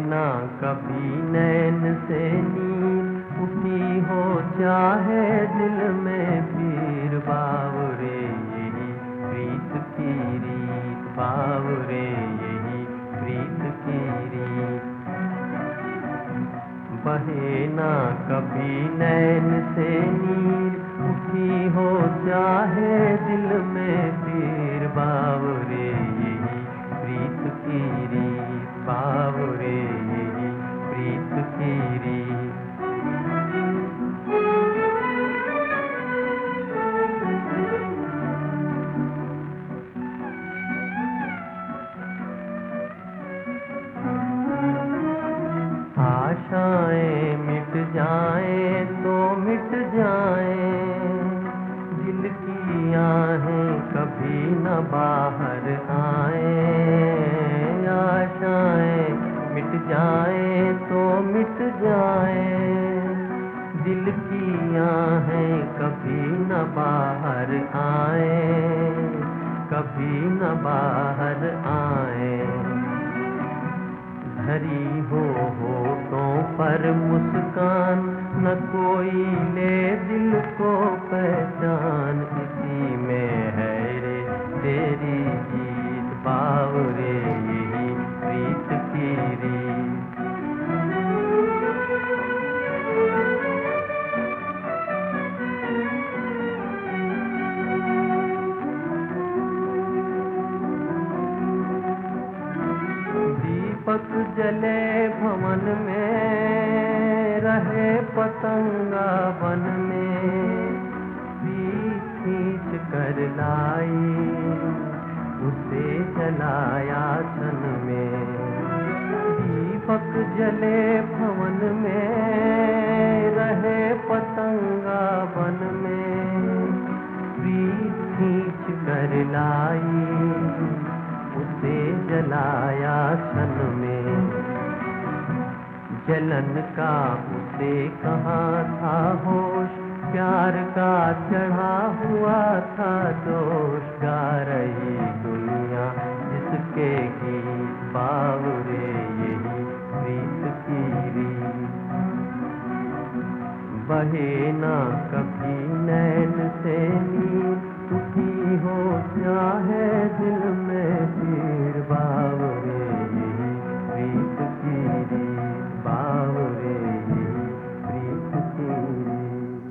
ना कभी नैन से नींद उठी हो, चाहे दिल में पीर बावरे, यही प्रीत की रीत, बावरे, यही प्रीत की रीत। बहे ना कभी नैन से नीर उठी हो, चाहे दिल में पीर बावरे बावरे प्रीत रीत आशाएँ मिट जाएँ तो मिट जाएँ। दिल की आहें कभी न बाहर आए। जाएँ तो मिट जाए। दिल की आहें कभी न बाहर आए, कभी न बाहर आए। धरी हो होठों पर मुस्कान, न कोई ले दिल को पहचान। इसी में दीपक जले भवन में, रहे पतंगा वन में। पीछ खींच कर लाई, उसे जलाया छन में। दीपक जले भवन में, रहे पतंगा वन में। खींच कर लाई उसे जलाया सन में। जलन का उसे कहाँ था होश, प्यार का चढ़ा हुआ था दोष। गा रही दुनिया, जिसके गीत बावरे, यही प्रीत की बहे ना कभी नैन से नींद उठी हो क्या है दिल में पीर बावरे